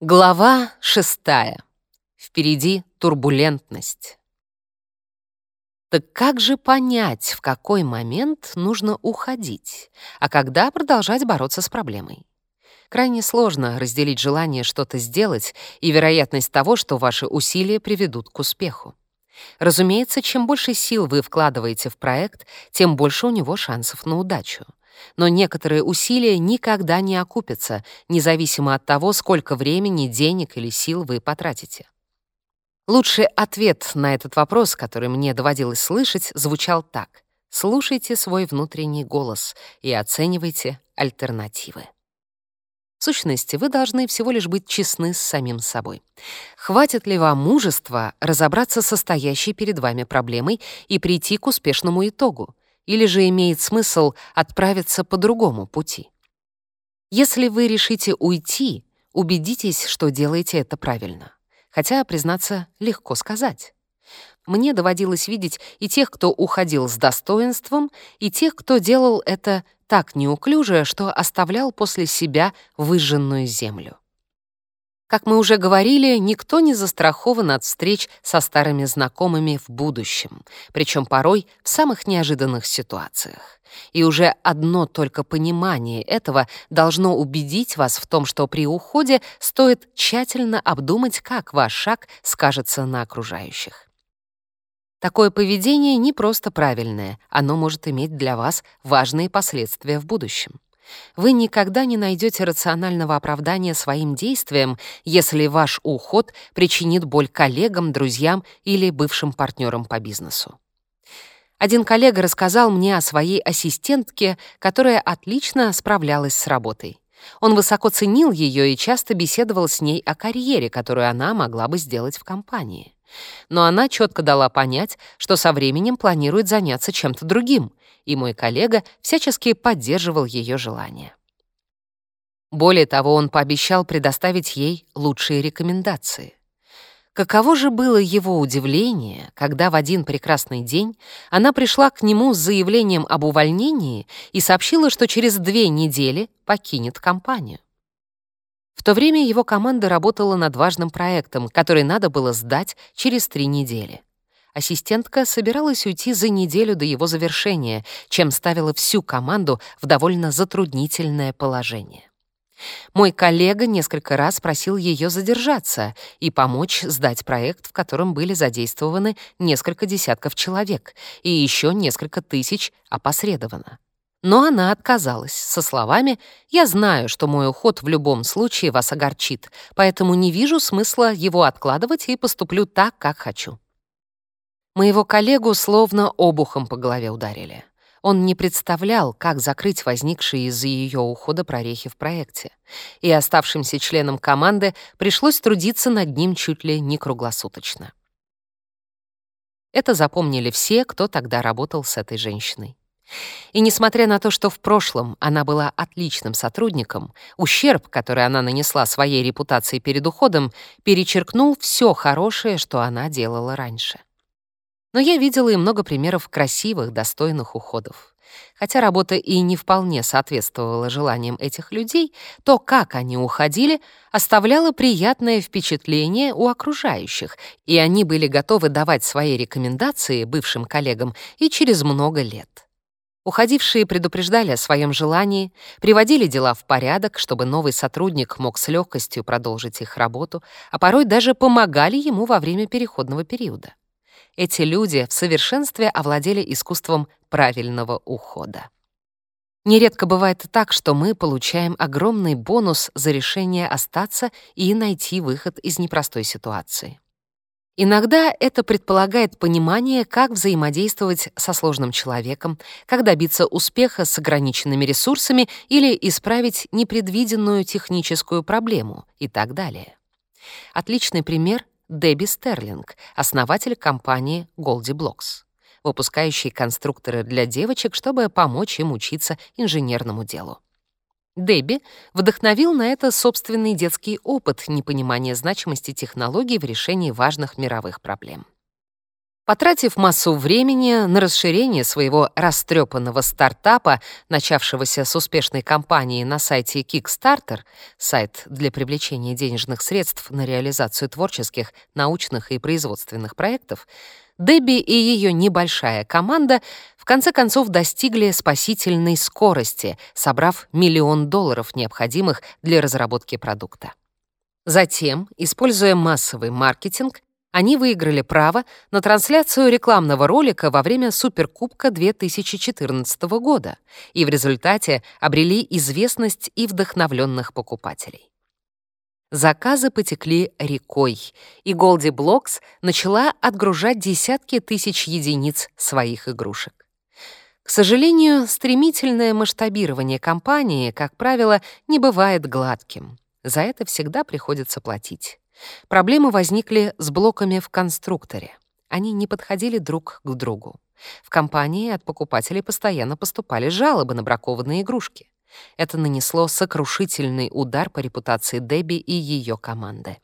Глава шестая. Впереди турбулентность. Так как же понять, в какой момент нужно уходить, а когда продолжать бороться с проблемой? Крайне сложно разделить желание что-то сделать и вероятность того, что ваши усилия приведут к успеху. Разумеется, чем больше сил вы вкладываете в проект, тем больше у него шансов на удачу но некоторые усилия никогда не окупятся, независимо от того, сколько времени, денег или сил вы потратите. Лучший ответ на этот вопрос, который мне доводилось слышать, звучал так. Слушайте свой внутренний голос и оценивайте альтернативы. В сущности, вы должны всего лишь быть честны с самим собой. Хватит ли вам мужества разобраться с состоящей перед вами проблемой и прийти к успешному итогу? или же имеет смысл отправиться по другому пути. Если вы решите уйти, убедитесь, что делаете это правильно. Хотя, признаться, легко сказать. Мне доводилось видеть и тех, кто уходил с достоинством, и тех, кто делал это так неуклюже, что оставлял после себя выжженную землю. Как мы уже говорили, никто не застрахован от встреч со старыми знакомыми в будущем, причем порой в самых неожиданных ситуациях. И уже одно только понимание этого должно убедить вас в том, что при уходе стоит тщательно обдумать, как ваш шаг скажется на окружающих. Такое поведение не просто правильное, оно может иметь для вас важные последствия в будущем. Вы никогда не найдете рационального оправдания своим действиям, если ваш уход причинит боль коллегам, друзьям или бывшим партнерам по бизнесу. Один коллега рассказал мне о своей ассистентке, которая отлично справлялась с работой. Он высоко ценил ее и часто беседовал с ней о карьере, которую она могла бы сделать в компании. Но она четко дала понять, что со временем планирует заняться чем-то другим, и мой коллега всячески поддерживал ее желание. Более того, он пообещал предоставить ей лучшие рекомендации. Каково же было его удивление, когда в один прекрасный день она пришла к нему с заявлением об увольнении и сообщила, что через две недели покинет компанию. В то время его команда работала над важным проектом, который надо было сдать через три недели. Ассистентка собиралась уйти за неделю до его завершения, чем ставила всю команду в довольно затруднительное положение. Мой коллега несколько раз просил ее задержаться и помочь сдать проект, в котором были задействованы несколько десятков человек и еще несколько тысяч опосредованно. Но она отказалась со словами «Я знаю, что мой уход в любом случае вас огорчит, поэтому не вижу смысла его откладывать и поступлю так, как хочу». Моего коллегу словно обухом по голове ударили. Он не представлял, как закрыть возникшие из-за ее ухода прорехи в проекте. И оставшимся членам команды пришлось трудиться над ним чуть ли не круглосуточно. Это запомнили все, кто тогда работал с этой женщиной. И несмотря на то, что в прошлом она была отличным сотрудником, ущерб, который она нанесла своей репутации перед уходом, перечеркнул все хорошее, что она делала раньше. Но я видела и много примеров красивых, достойных уходов. Хотя работа и не вполне соответствовала желаниям этих людей, то, как они уходили, оставляло приятное впечатление у окружающих, и они были готовы давать свои рекомендации бывшим коллегам и через много лет. Уходившие предупреждали о своем желании, приводили дела в порядок, чтобы новый сотрудник мог с легкостью продолжить их работу, а порой даже помогали ему во время переходного периода эти люди в совершенстве овладели искусством правильного ухода. Нередко бывает так, что мы получаем огромный бонус за решение остаться и найти выход из непростой ситуации. Иногда это предполагает понимание, как взаимодействовать со сложным человеком, как добиться успеха с ограниченными ресурсами или исправить непредвиденную техническую проблему и так далее. Отличный пример Дебби Стерлинг, основатель компании Goldie Blocks, выпускающей конструкторы для девочек, чтобы помочь им учиться инженерному делу. Дебби вдохновил на это собственный детский опыт непонимания значимости технологий в решении важных мировых проблем. Потратив массу времени на расширение своего растрепанного стартапа, начавшегося с успешной кампании на сайте Kickstarter, сайт для привлечения денежных средств на реализацию творческих, научных и производственных проектов, Дебби и ее небольшая команда в конце концов достигли спасительной скорости, собрав миллион долларов, необходимых для разработки продукта. Затем, используя массовый маркетинг, они выиграли право на трансляцию рекламного ролика во время Суперкубка 2014 года и в результате обрели известность и вдохновленных покупателей. Заказы потекли рекой, и Goldie Блокс начала отгружать десятки тысяч единиц своих игрушек. К сожалению, стремительное масштабирование компании, как правило, не бывает гладким. За это всегда приходится платить. Проблемы возникли с блоками в конструкторе. Они не подходили друг к другу. В компании от покупателей постоянно поступали жалобы на бракованные игрушки. Это нанесло сокрушительный удар по репутации Дебби и ее команды.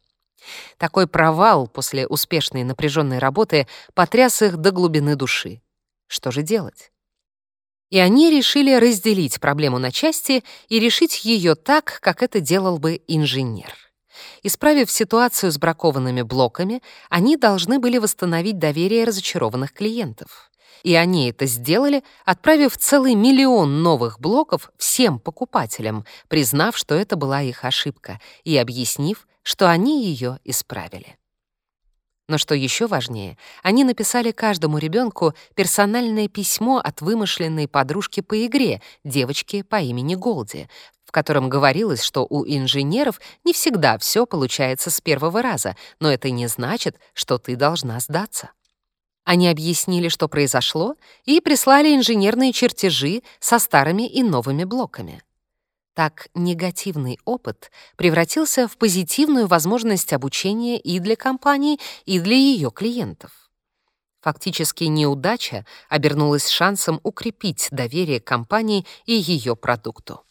Такой провал после успешной напряженной работы потряс их до глубины души. Что же делать? И они решили разделить проблему на части и решить ее так, как это делал бы инженер. Исправив ситуацию с бракованными блоками, они должны были восстановить доверие разочарованных клиентов. И они это сделали, отправив целый миллион новых блоков всем покупателям, признав, что это была их ошибка, и объяснив, что они ее исправили. Но что еще важнее, они написали каждому ребенку персональное письмо от вымышленной подружки по игре, девочки по имени Голди, котором говорилось, что у инженеров не всегда все получается с первого раза, но это не значит, что ты должна сдаться. Они объяснили, что произошло, и прислали инженерные чертежи со старыми и новыми блоками. Так негативный опыт превратился в позитивную возможность обучения и для компании, и для ее клиентов. Фактически неудача обернулась шансом укрепить доверие компании и ее продукту.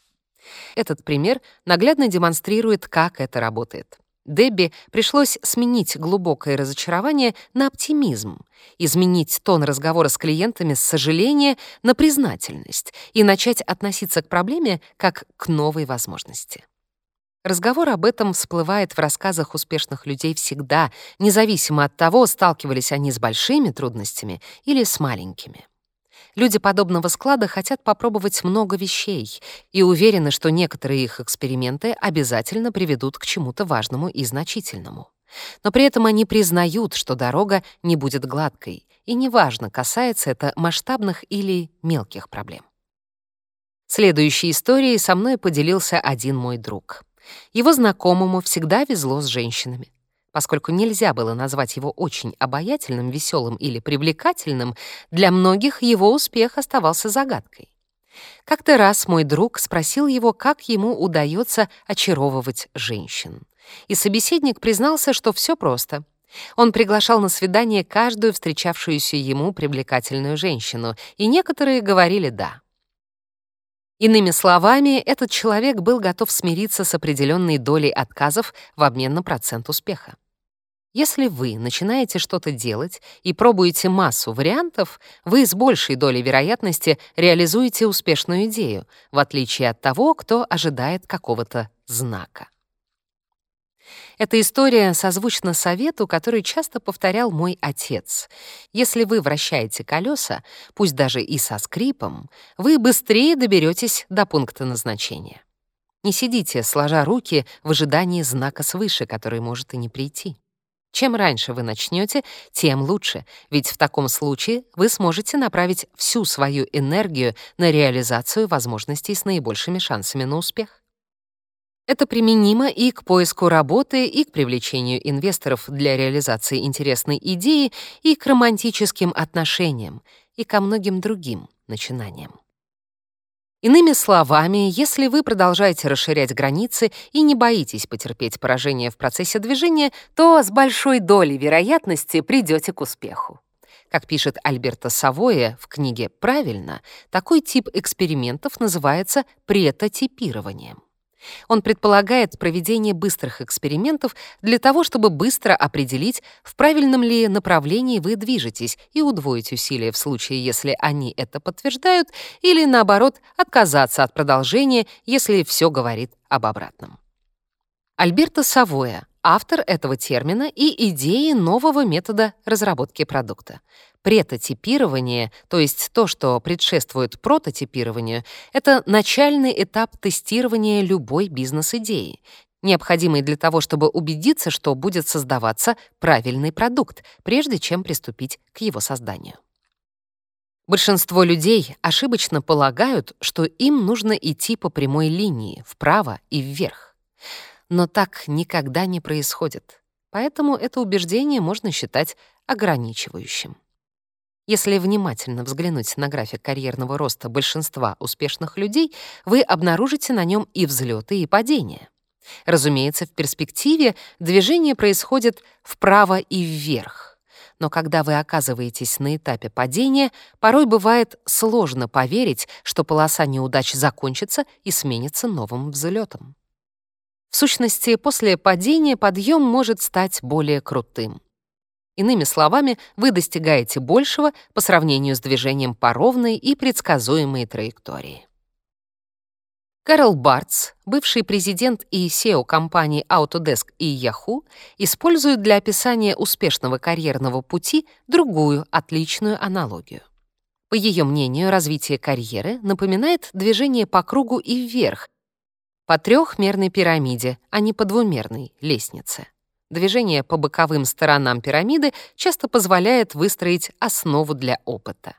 Этот пример наглядно демонстрирует, как это работает. Дебби пришлось сменить глубокое разочарование на оптимизм, изменить тон разговора с клиентами с сожаления на признательность и начать относиться к проблеме как к новой возможности. Разговор об этом всплывает в рассказах успешных людей всегда, независимо от того, сталкивались они с большими трудностями или с маленькими. Люди подобного склада хотят попробовать много вещей и уверены, что некоторые их эксперименты обязательно приведут к чему-то важному и значительному. Но при этом они признают, что дорога не будет гладкой, и неважно, касается это масштабных или мелких проблем. Следующей историей со мной поделился один мой друг. Его знакомому всегда везло с женщинами. Поскольку нельзя было назвать его очень обаятельным, веселым или привлекательным, для многих его успех оставался загадкой. Как-то раз мой друг спросил его, как ему удается очаровывать женщин. И собеседник признался, что все просто. Он приглашал на свидание каждую встречавшуюся ему привлекательную женщину, и некоторые говорили «да». Иными словами, этот человек был готов смириться с определенной долей отказов в обмен на процент успеха. Если вы начинаете что-то делать и пробуете массу вариантов, вы с большей долей вероятности реализуете успешную идею, в отличие от того, кто ожидает какого-то знака. Эта история созвучна совету, который часто повторял мой отец. Если вы вращаете колеса, пусть даже и со скрипом, вы быстрее доберетесь до пункта назначения. Не сидите, сложа руки, в ожидании знака свыше, который может и не прийти. Чем раньше вы начнете, тем лучше, ведь в таком случае вы сможете направить всю свою энергию на реализацию возможностей с наибольшими шансами на успех. Это применимо и к поиску работы, и к привлечению инвесторов для реализации интересной идеи, и к романтическим отношениям, и ко многим другим начинаниям. Иными словами, если вы продолжаете расширять границы и не боитесь потерпеть поражение в процессе движения, то с большой долей вероятности придете к успеху. Как пишет Альберто Савоя в книге «Правильно», такой тип экспериментов называется претотипированием. Он предполагает проведение быстрых экспериментов для того, чтобы быстро определить, в правильном ли направлении вы движетесь и удвоить усилия в случае, если они это подтверждают, или, наоборот, отказаться от продолжения, если все говорит об обратном. Альберто Савоя, автор этого термина и идеи нового метода разработки продукта. Претотипирование, то есть то, что предшествует прототипированию, это начальный этап тестирования любой бизнес-идеи, необходимый для того, чтобы убедиться, что будет создаваться правильный продукт, прежде чем приступить к его созданию. Большинство людей ошибочно полагают, что им нужно идти по прямой линии, вправо и вверх. Но так никогда не происходит. Поэтому это убеждение можно считать ограничивающим. Если внимательно взглянуть на график карьерного роста большинства успешных людей, вы обнаружите на нем и взлеты, и падения. Разумеется, в перспективе движение происходит вправо и вверх. Но когда вы оказываетесь на этапе падения, порой бывает сложно поверить, что полоса неудач закончится и сменится новым взлетом. В сущности, после падения подъем может стать более крутым. Иными словами, вы достигаете большего по сравнению с движением по ровной и предсказуемой траектории. Карл Бартс, бывший президент и SEO компаний Autodesk и Yahoo, использует для описания успешного карьерного пути другую отличную аналогию. По ее мнению, развитие карьеры напоминает движение по кругу и вверх, по трехмерной пирамиде, а не по двумерной лестнице. Движение по боковым сторонам пирамиды часто позволяет выстроить основу для опыта.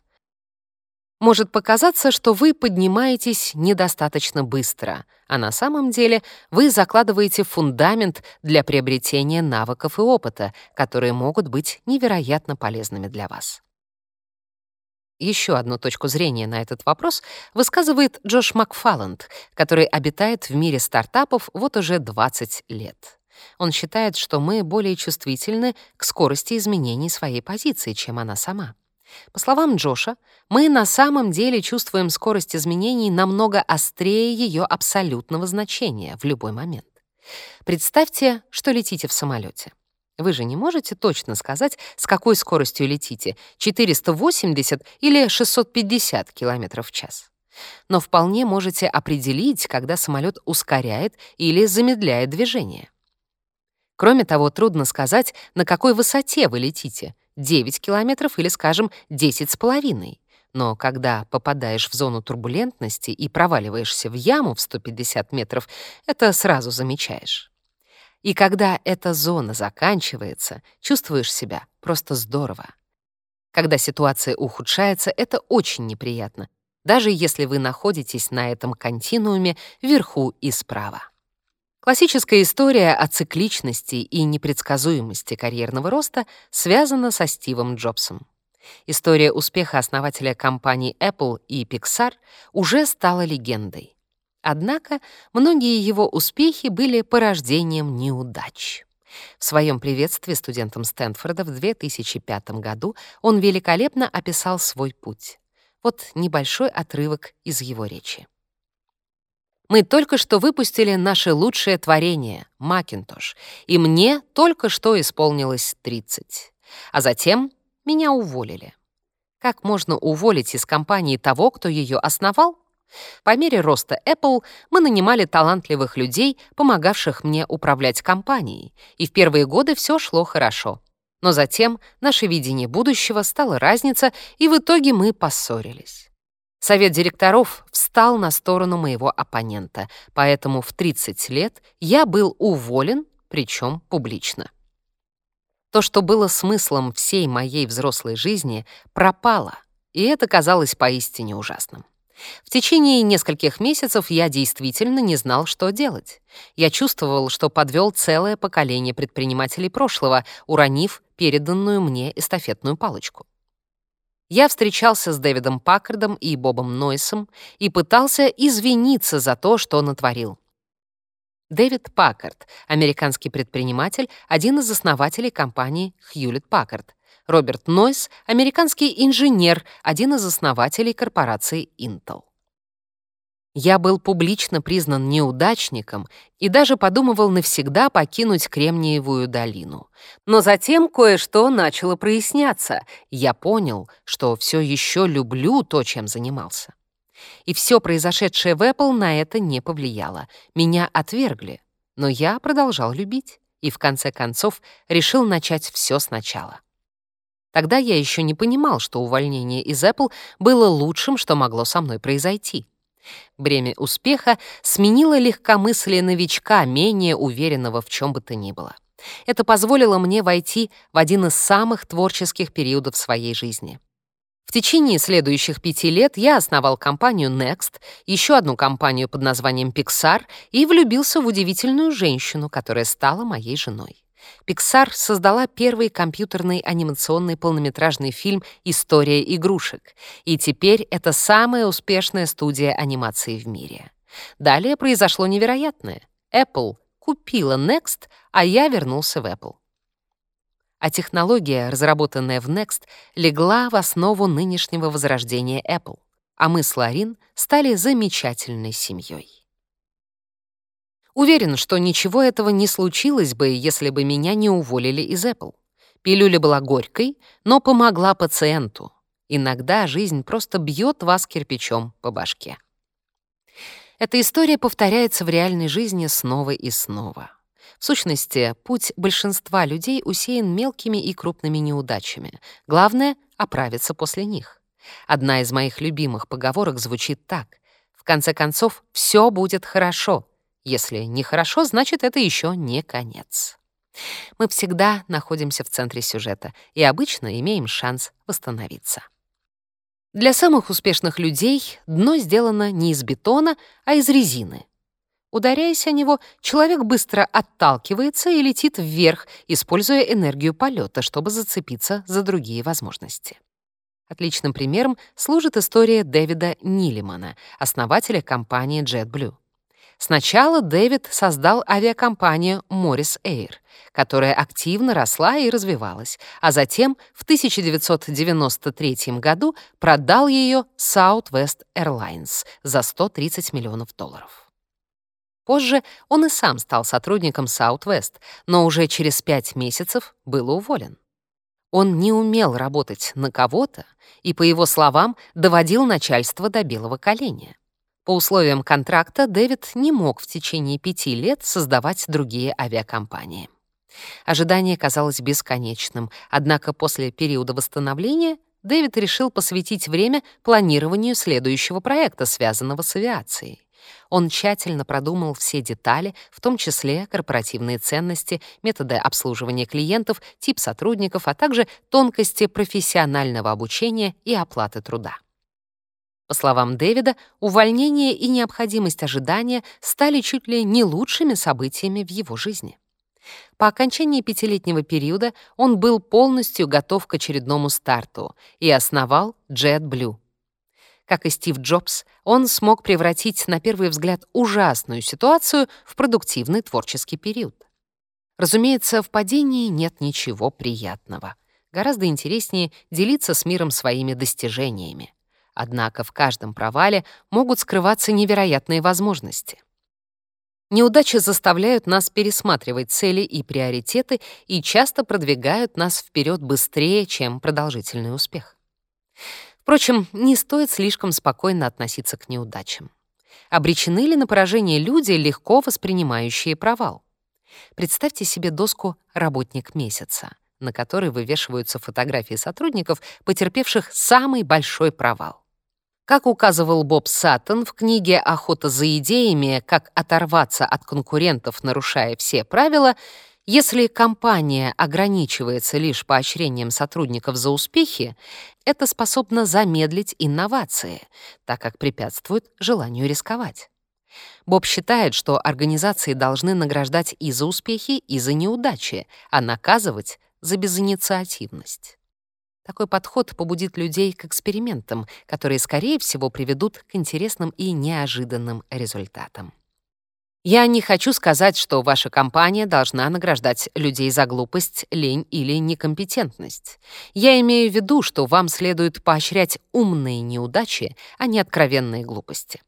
Может показаться, что вы поднимаетесь недостаточно быстро, а на самом деле вы закладываете фундамент для приобретения навыков и опыта, которые могут быть невероятно полезными для вас. Еще одну точку зрения на этот вопрос высказывает Джош Макфалланд, который обитает в мире стартапов вот уже 20 лет. Он считает, что мы более чувствительны к скорости изменений своей позиции, чем она сама. По словам Джоша, мы на самом деле чувствуем скорость изменений намного острее ее абсолютного значения в любой момент. Представьте, что летите в самолете. Вы же не можете точно сказать, с какой скоростью летите — 480 или 650 км в час. Но вполне можете определить, когда самолет ускоряет или замедляет движение. Кроме того, трудно сказать, на какой высоте вы летите — 9 километров или, скажем, 10 с половиной. Но когда попадаешь в зону турбулентности и проваливаешься в яму в 150 метров, это сразу замечаешь. И когда эта зона заканчивается, чувствуешь себя просто здорово. Когда ситуация ухудшается, это очень неприятно, даже если вы находитесь на этом континууме вверху и справа. Классическая история о цикличности и непредсказуемости карьерного роста связана со Стивом Джобсом. История успеха основателя компаний Apple и Pixar уже стала легендой. Однако многие его успехи были порождением неудач. В своем приветствии студентам Стэнфорда в 2005 году он великолепно описал свой путь. Вот небольшой отрывок из его речи. Мы только что выпустили наше лучшее творение — Макинтош, и мне только что исполнилось 30. А затем меня уволили. Как можно уволить из компании того, кто ее основал? По мере роста Apple мы нанимали талантливых людей, помогавших мне управлять компанией, и в первые годы все шло хорошо. Но затем наше видение будущего стало разница, и в итоге мы поссорились. Совет директоров встал на сторону моего оппонента, поэтому в 30 лет я был уволен, причем публично. То, что было смыслом всей моей взрослой жизни, пропало, и это казалось поистине ужасным. В течение нескольких месяцев я действительно не знал, что делать. Я чувствовал, что подвел целое поколение предпринимателей прошлого, уронив переданную мне эстафетную палочку. Я встречался с Дэвидом Паккардом и Бобом Нойсом и пытался извиниться за то, что натворил. Дэвид Паккард, американский предприниматель, один из основателей компании Hewlett Packard. Роберт Нойс, американский инженер, один из основателей корпорации Intel. Я был публично признан неудачником и даже подумывал навсегда покинуть Кремниевую долину. Но затем кое-что начало проясняться. Я понял, что все еще люблю то, чем занимался. И все произошедшее в Apple на это не повлияло. Меня отвергли, но я продолжал любить и в конце концов решил начать все сначала. Тогда я еще не понимал, что увольнение из Apple было лучшим, что могло со мной произойти. Бремя успеха сменило легкомыслие новичка, менее уверенного в чем бы то ни было. Это позволило мне войти в один из самых творческих периодов своей жизни. В течение следующих пяти лет я основал компанию Next, еще одну компанию под названием Pixar и влюбился в удивительную женщину, которая стала моей женой. Pixar создала первый компьютерный анимационный полнометражный фильм «История игрушек», и теперь это самая успешная студия анимации в мире. Далее произошло невероятное. Apple купила Next, а я вернулся в Apple. А технология, разработанная в Next, легла в основу нынешнего возрождения Apple, а мы с Ларин стали замечательной семьей. Уверен, что ничего этого не случилось бы, если бы меня не уволили из Apple. Пилюля была горькой, но помогла пациенту. Иногда жизнь просто бьет вас кирпичом по башке. Эта история повторяется в реальной жизни снова и снова. В сущности, путь большинства людей усеян мелкими и крупными неудачами. Главное — оправиться после них. Одна из моих любимых поговорок звучит так. «В конце концов, все будет хорошо. Если нехорошо, значит, это еще не конец. Мы всегда находимся в центре сюжета и обычно имеем шанс восстановиться. Для самых успешных людей дно сделано не из бетона, а из резины. Ударяясь о него, человек быстро отталкивается и летит вверх, используя энергию полета, чтобы зацепиться за другие возможности. Отличным примером служит история Дэвида Нилимана, основателя компании JetBlue. Сначала Дэвид создал авиакомпанию Morris Air, которая активно росла и развивалась, а затем в 1993 году продал ее Southwest Airlines за 130 миллионов долларов. Позже он и сам стал сотрудником Southwest, но уже через пять месяцев был уволен. Он не умел работать на кого-то и, по его словам, доводил начальство до белого коленя. По условиям контракта Дэвид не мог в течение пяти лет создавать другие авиакомпании. Ожидание казалось бесконечным, однако после периода восстановления Дэвид решил посвятить время планированию следующего проекта, связанного с авиацией. Он тщательно продумал все детали, в том числе корпоративные ценности, методы обслуживания клиентов, тип сотрудников, а также тонкости профессионального обучения и оплаты труда. По словам Дэвида, увольнение и необходимость ожидания стали чуть ли не лучшими событиями в его жизни. По окончании пятилетнего периода он был полностью готов к очередному старту и основал JetBlue. Как и Стив Джобс, он смог превратить на первый взгляд ужасную ситуацию в продуктивный творческий период. Разумеется, в падении нет ничего приятного. Гораздо интереснее делиться с миром своими достижениями. Однако в каждом провале могут скрываться невероятные возможности. Неудачи заставляют нас пересматривать цели и приоритеты и часто продвигают нас вперед быстрее, чем продолжительный успех. Впрочем, не стоит слишком спокойно относиться к неудачам. Обречены ли на поражение люди, легко воспринимающие провал? Представьте себе доску «Работник месяца», на которой вывешиваются фотографии сотрудников, потерпевших самый большой провал. Как указывал Боб Саттон в книге «Охота за идеями. Как оторваться от конкурентов, нарушая все правила», если компания ограничивается лишь поощрением сотрудников за успехи, это способно замедлить инновации, так как препятствует желанию рисковать. Боб считает, что организации должны награждать и за успехи, и за неудачи, а наказывать — за безинициативность. Такой подход побудит людей к экспериментам, которые, скорее всего, приведут к интересным и неожиданным результатам. Я не хочу сказать, что ваша компания должна награждать людей за глупость, лень или некомпетентность. Я имею в виду, что вам следует поощрять умные неудачи, а не откровенные глупости.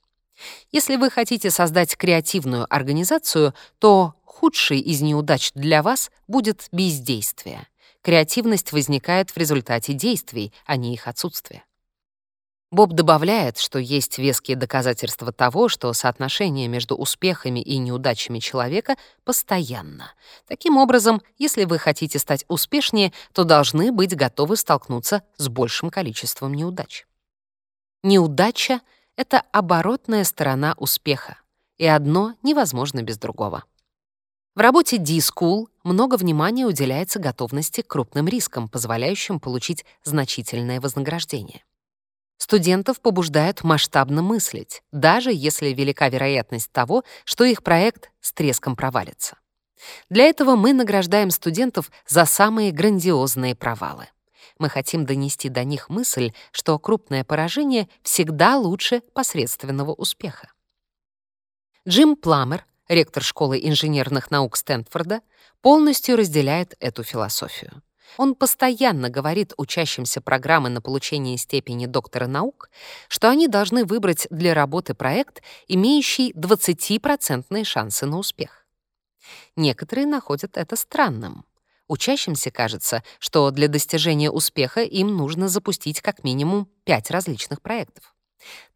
Если вы хотите создать креативную организацию, то худший из неудач для вас будет бездействие. Креативность возникает в результате действий, а не их отсутствия. Боб добавляет, что есть веские доказательства того, что соотношение между успехами и неудачами человека постоянно. Таким образом, если вы хотите стать успешнее, то должны быть готовы столкнуться с большим количеством неудач. Неудача — это оборотная сторона успеха, и одно невозможно без другого. В работе D-School много внимания уделяется готовности к крупным рискам, позволяющим получить значительное вознаграждение. Студентов побуждают масштабно мыслить, даже если велика вероятность того, что их проект с треском провалится. Для этого мы награждаем студентов за самые грандиозные провалы. Мы хотим донести до них мысль, что крупное поражение всегда лучше посредственного успеха. Джим Пламер, ректор школы инженерных наук Стэнфорда, полностью разделяет эту философию. Он постоянно говорит учащимся программы на получение степени доктора наук, что они должны выбрать для работы проект, имеющий 20% шансы на успех. Некоторые находят это странным. Учащимся кажется, что для достижения успеха им нужно запустить как минимум 5 различных проектов.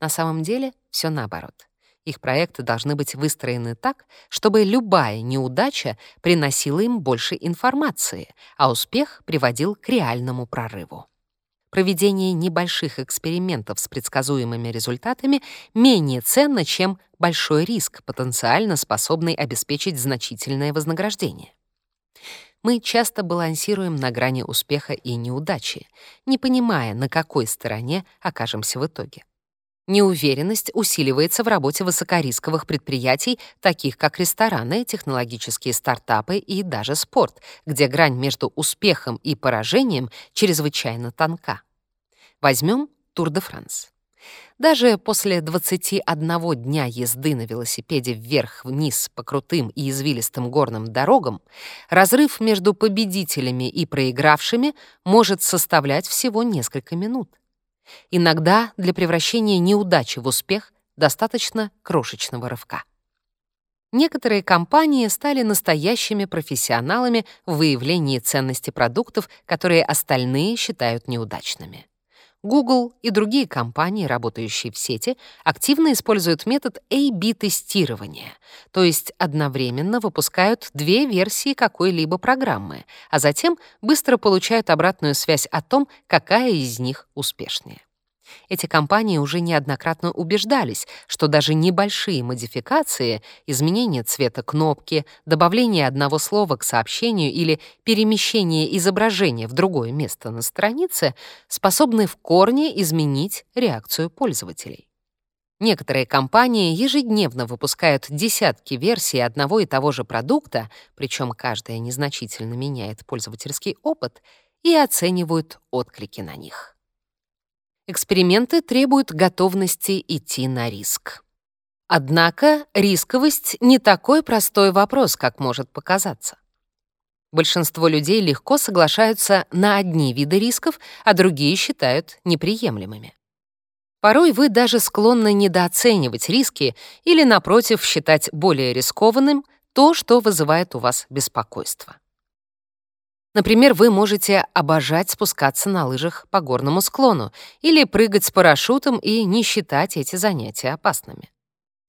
На самом деле все наоборот — их проекты должны быть выстроены так, чтобы любая неудача приносила им больше информации, а успех приводил к реальному прорыву. Проведение небольших экспериментов с предсказуемыми результатами менее ценно, чем большой риск, потенциально способный обеспечить значительное вознаграждение мы часто балансируем на грани успеха и неудачи, не понимая, на какой стороне окажемся в итоге. Неуверенность усиливается в работе высокорисковых предприятий, таких как рестораны, технологические стартапы и даже спорт, где грань между успехом и поражением чрезвычайно тонка. Возьмем Тур-де-Франс. Даже после 21 дня езды на велосипеде вверх-вниз по крутым и извилистым горным дорогам разрыв между победителями и проигравшими может составлять всего несколько минут. Иногда для превращения неудачи в успех достаточно крошечного рывка. Некоторые компании стали настоящими профессионалами в выявлении ценности продуктов, которые остальные считают неудачными. Google и другие компании, работающие в сети, активно используют метод A-B-тестирования, то есть одновременно выпускают две версии какой-либо программы, а затем быстро получают обратную связь о том, какая из них успешнее. Эти компании уже неоднократно убеждались, что даже небольшие модификации, изменение цвета кнопки, добавление одного слова к сообщению или перемещение изображения в другое место на странице способны в корне изменить реакцию пользователей. Некоторые компании ежедневно выпускают десятки версий одного и того же продукта, причем каждая незначительно меняет пользовательский опыт, и оценивают отклики на них. Эксперименты требуют готовности идти на риск. Однако рисковость — не такой простой вопрос, как может показаться. Большинство людей легко соглашаются на одни виды рисков, а другие считают неприемлемыми. Порой вы даже склонны недооценивать риски или, напротив, считать более рискованным то, что вызывает у вас беспокойство. Например, вы можете обожать спускаться на лыжах по горному склону или прыгать с парашютом и не считать эти занятия опасными.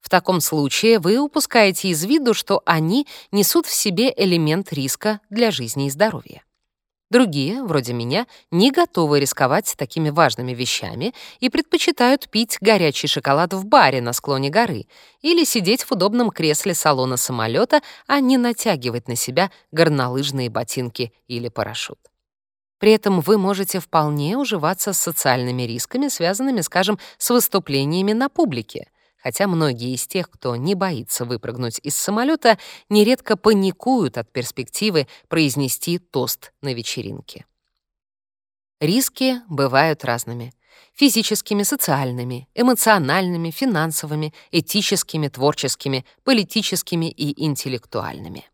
В таком случае вы упускаете из виду, что они несут в себе элемент риска для жизни и здоровья. Другие, вроде меня, не готовы рисковать такими важными вещами и предпочитают пить горячий шоколад в баре на склоне горы или сидеть в удобном кресле салона самолета, а не натягивать на себя горнолыжные ботинки или парашют. При этом вы можете вполне уживаться с социальными рисками, связанными, скажем, с выступлениями на публике — хотя многие из тех, кто не боится выпрыгнуть из самолета, нередко паникуют от перспективы произнести тост на вечеринке. Риски бывают разными — физическими, социальными, эмоциональными, финансовыми, этическими, творческими, политическими и интеллектуальными.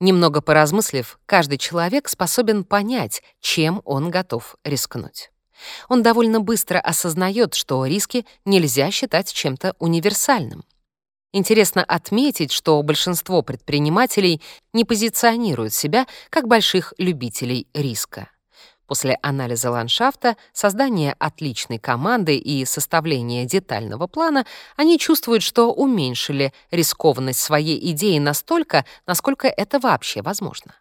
Немного поразмыслив, каждый человек способен понять, чем он готов рискнуть. Он довольно быстро осознает, что риски нельзя считать чем-то универсальным. Интересно отметить, что большинство предпринимателей не позиционируют себя как больших любителей риска. После анализа ландшафта, создания отличной команды и составления детального плана они чувствуют, что уменьшили рискованность своей идеи настолько, насколько это вообще возможно.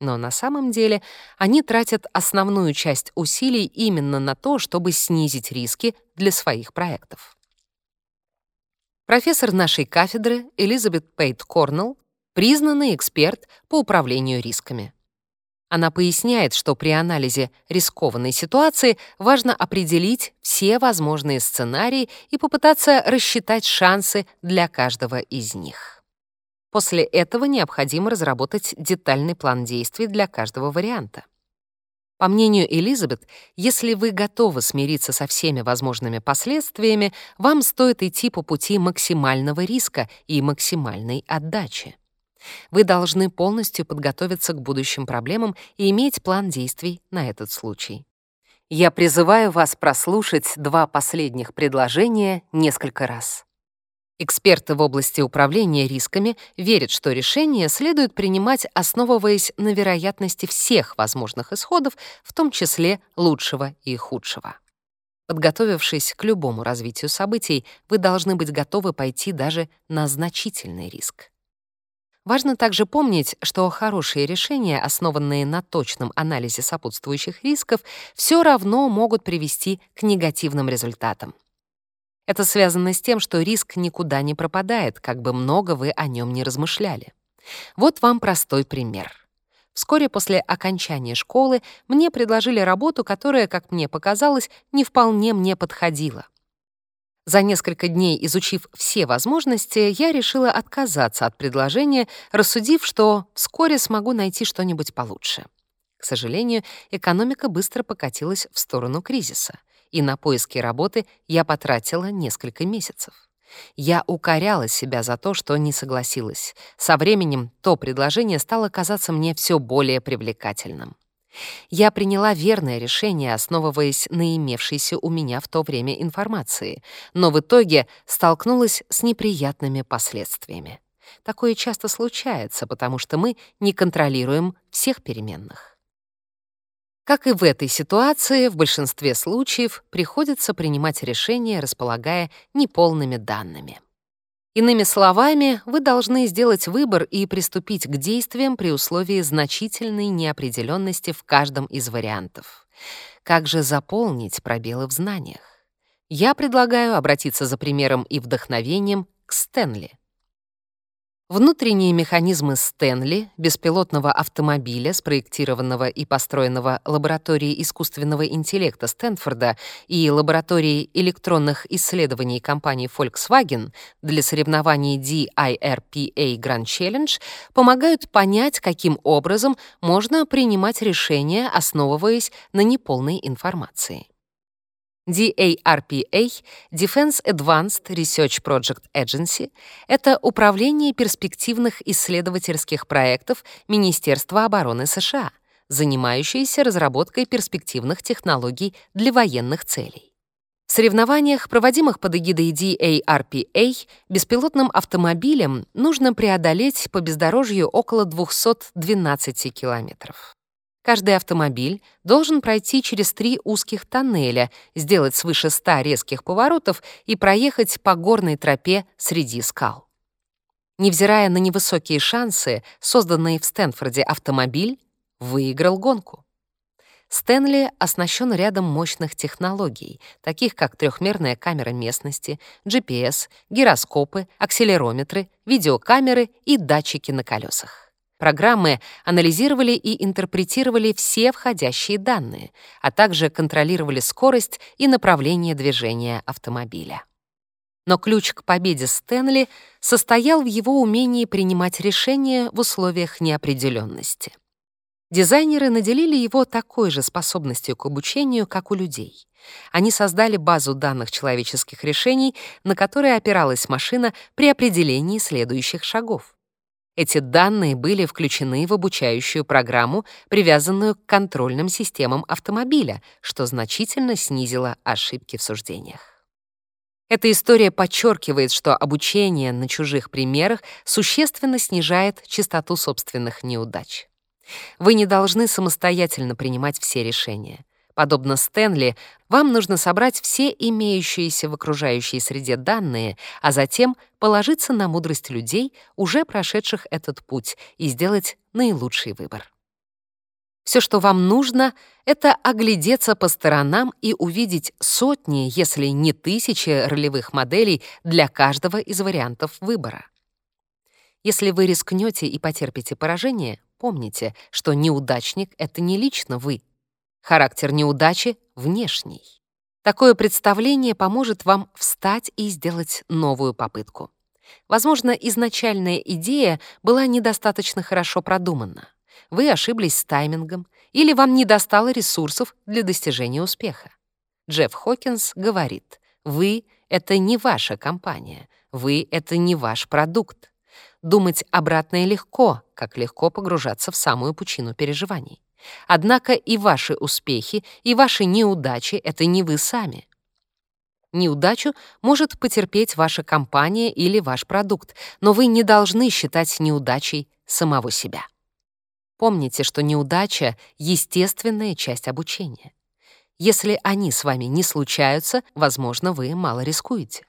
Но на самом деле они тратят основную часть усилий именно на то, чтобы снизить риски для своих проектов. Профессор нашей кафедры Элизабет Пейт Корнелл признанный эксперт по управлению рисками. Она поясняет, что при анализе рискованной ситуации важно определить все возможные сценарии и попытаться рассчитать шансы для каждого из них. После этого необходимо разработать детальный план действий для каждого варианта. По мнению Элизабет, если вы готовы смириться со всеми возможными последствиями, вам стоит идти по пути максимального риска и максимальной отдачи. Вы должны полностью подготовиться к будущим проблемам и иметь план действий на этот случай. Я призываю вас прослушать два последних предложения несколько раз. Эксперты в области управления рисками верят, что решения следует принимать, основываясь на вероятности всех возможных исходов, в том числе лучшего и худшего. Подготовившись к любому развитию событий, вы должны быть готовы пойти даже на значительный риск. Важно также помнить, что хорошие решения, основанные на точном анализе сопутствующих рисков, все равно могут привести к негативным результатам. Это связано с тем, что риск никуда не пропадает, как бы много вы о нем не размышляли. Вот вам простой пример. Вскоре после окончания школы мне предложили работу, которая, как мне показалось, не вполне мне подходила. За несколько дней изучив все возможности, я решила отказаться от предложения, рассудив, что вскоре смогу найти что-нибудь получше. К сожалению, экономика быстро покатилась в сторону кризиса и на поиски работы я потратила несколько месяцев. Я укоряла себя за то, что не согласилась. Со временем то предложение стало казаться мне все более привлекательным. Я приняла верное решение, основываясь на имевшейся у меня в то время информации, но в итоге столкнулась с неприятными последствиями. Такое часто случается, потому что мы не контролируем всех переменных. Как и в этой ситуации, в большинстве случаев приходится принимать решение, располагая неполными данными. Иными словами, вы должны сделать выбор и приступить к действиям при условии значительной неопределенности в каждом из вариантов. Как же заполнить пробелы в знаниях? Я предлагаю обратиться за примером и вдохновением к Стэнли. Внутренние механизмы Стэнли, беспилотного автомобиля, спроектированного и построенного лабораторией искусственного интеллекта Стэнфорда и лабораторией электронных исследований компании Volkswagen для соревнований DIRPA Grand Challenge, помогают понять, каким образом можно принимать решения, основываясь на неполной информации. DARPA, Defense Advanced Research Project Agency, это Управление перспективных исследовательских проектов Министерства обороны США, занимающееся разработкой перспективных технологий для военных целей. В соревнованиях, проводимых под эгидой DARPA, беспилотным автомобилем нужно преодолеть по бездорожью около 212 километров. Каждый автомобиль должен пройти через три узких тоннеля, сделать свыше 100 резких поворотов и проехать по горной тропе среди скал. Невзирая на невысокие шансы, созданный в Стэнфорде автомобиль выиграл гонку. Стэнли оснащен рядом мощных технологий, таких как трехмерная камера местности, GPS, гироскопы, акселерометры, видеокамеры и датчики на колесах. Программы анализировали и интерпретировали все входящие данные, а также контролировали скорость и направление движения автомобиля. Но ключ к победе Стэнли состоял в его умении принимать решения в условиях неопределенности. Дизайнеры наделили его такой же способностью к обучению, как у людей. Они создали базу данных человеческих решений, на которой опиралась машина при определении следующих шагов. Эти данные были включены в обучающую программу, привязанную к контрольным системам автомобиля, что значительно снизило ошибки в суждениях. Эта история подчеркивает, что обучение на чужих примерах существенно снижает частоту собственных неудач. Вы не должны самостоятельно принимать все решения. Подобно Стэнли, вам нужно собрать все имеющиеся в окружающей среде данные, а затем положиться на мудрость людей, уже прошедших этот путь, и сделать наилучший выбор. Все, что вам нужно, это оглядеться по сторонам и увидеть сотни, если не тысячи ролевых моделей для каждого из вариантов выбора. Если вы рискнете и потерпите поражение, помните, что неудачник — это не лично вы, Характер неудачи — внешний. Такое представление поможет вам встать и сделать новую попытку. Возможно, изначальная идея была недостаточно хорошо продумана. Вы ошиблись с таймингом или вам не достало ресурсов для достижения успеха. Джефф Хокинс говорит, вы — это не ваша компания, вы — это не ваш продукт. Думать обратное легко, как легко погружаться в самую пучину переживаний. Однако и ваши успехи, и ваши неудачи — это не вы сами. Неудачу может потерпеть ваша компания или ваш продукт, но вы не должны считать неудачей самого себя. Помните, что неудача — естественная часть обучения. Если они с вами не случаются, возможно, вы мало рискуете.